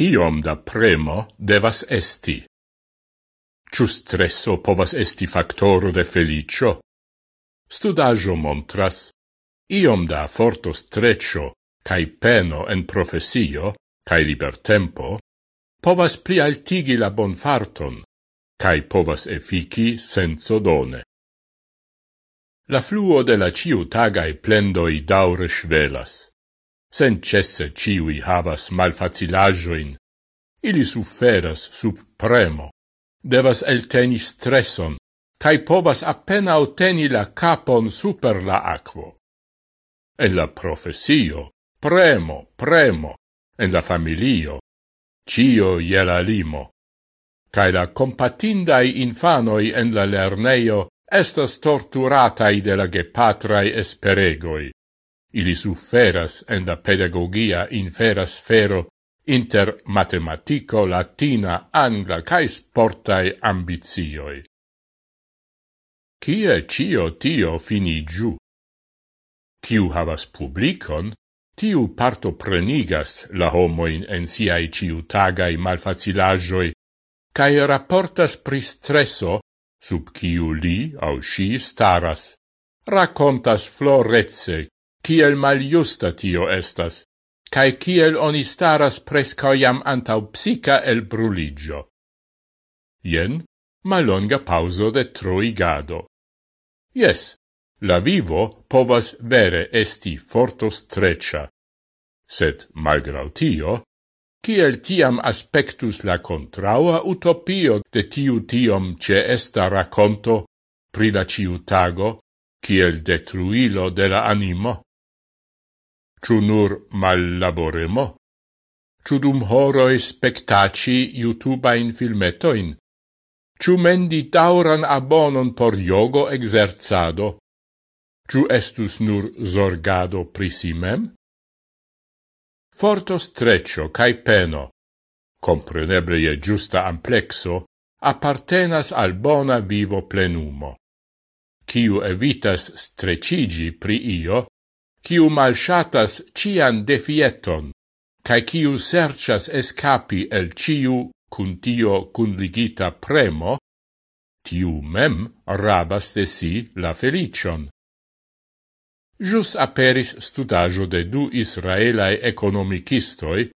iom da premo devas esti. Ciu stresso povas esti factoro de felicio? Studaggio montras, iom da forto streccio cae peno en profesio cae libertempo povas plialtigi la bonfarton cae povas efiki senso done. La fluo de la ciutagae plendoi daure svelas sen cesse ciui havas malfacilajoin. Ili suferas sub premo, devas elteni stresson, cae povas appena oteni la capon super la aquo. En la profesio, premo, premo, en la familio, cio je la limo, cae la compatindai infanoi en la lerneio estas torturatai de la gepatrai esperegoi. Ili suferas en la pedagogia infera sfero inter matematico, latina, angla cae sportae ambizioi. Cie cio tio finigiu? Ciu havas publicon, tiu parto prenigas la homoin en siai ciutagai malfacilajoi, cae rapportas pri stresso, sub ciu li au si staras, racontas florezze kiel maljusta tio estas, cae kiel oni staras presca iam antau psica el bruligio. Ien, malonga pauso de troigado. Yes, la vivo povas vere esti fortostrecia. Sed, malgrau tio, kiel tiam aspectus la contraua utopio de tiu tiom ce esta raconto pri la ciutago, kiel detruilo de la animo? ciu nur mallaboremo? Ciu dum horoi spectaci YouTube-ain filmetoin? Ciu mendi tauran abonon por yogo exerzado? Ciu estus nur zorgado prisimem? Forto streccio cae peno, compreneble je giusta amplexo, appartenas al bona vivo plenumo. Ciu evitas strecigi pri io, quiu malshatas cian defieton, cae quiu sercias escapi el ciu cun tio cun ligita premo, tiu mem rabas de si la felicion. Jus aperis studajo de du israelae economicistoi,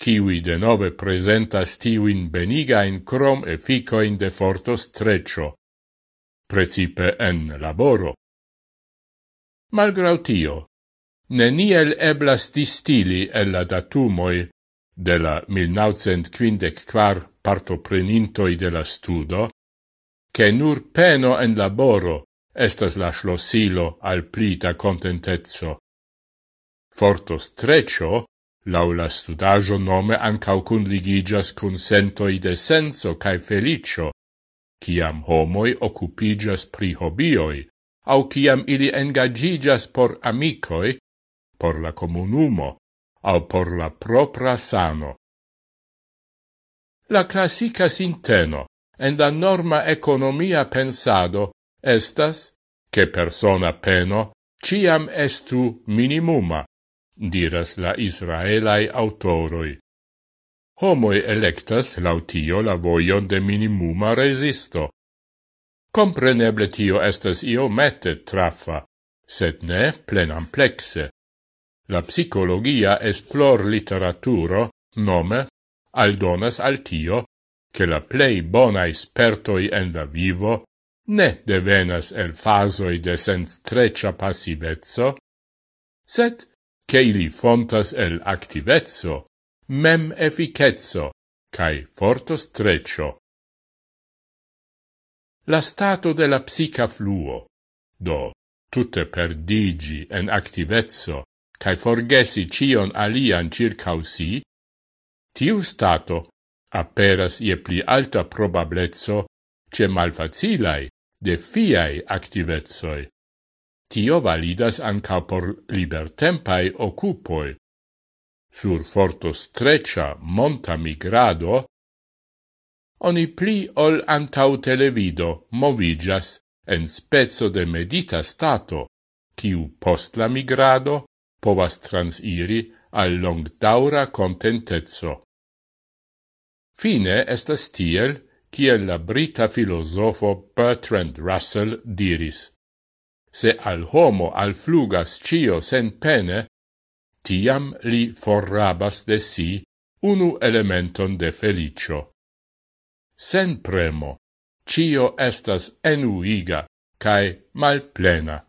kiwi de nove presentas tiuin benigain crom efficoin de forto streccio, precipe en laboro. Malgrau tio, neniel eblas distili el la datumoi de la 1954 partoprenintoi de la studo, che nur peno en laboro estas la schlossilo al plita contentezzo. Forto streccio, lau la studaggio nome ancau cun ligigas cun sentoi de senso cae felicio, ciam homoi occupigas pri hobioi, au ciam ili engagigas por amicoi, por la comunumo au por la propra sano. La classica sinteno en la norma economia pensado estas che persona peno ciam estu minimuma, diras la Israelai autoroi. Homoi electas lautio la voion de minimuma resisto. Compreneble tio estas io mette traffa, sed ne plenamplexe. La psicologia esplor literaturo, nome, aldonas al tio, che la plei bona espertoi en la vivo ne devenas el fasoi de senstrecia passivezzo, set che ili fontas el activezzo, mem efficezzo, cae forto streccio. La stato de la psica fluo, do, tutte perdigi en activezzo cae forgesi cion alian circau si, tiu stato aperas ie pli alta probablezzo ce malfacilai, defiai activezoi. Tio validas anca por libertempai occupoi. Sur forto streccia monta migrado, oni pli ol antau televido movigas en spezzo de medita stato, kiu post la migrado povas transiri al long daura contentezzo. Fine estas tiel, kiel la brita filosofo Bertrand Russell diris. Se al homo al flugas cio sen pene, tiam li forrabas de si unu elementon de felicio. Sen premo, cio estas enuiga cae malplena.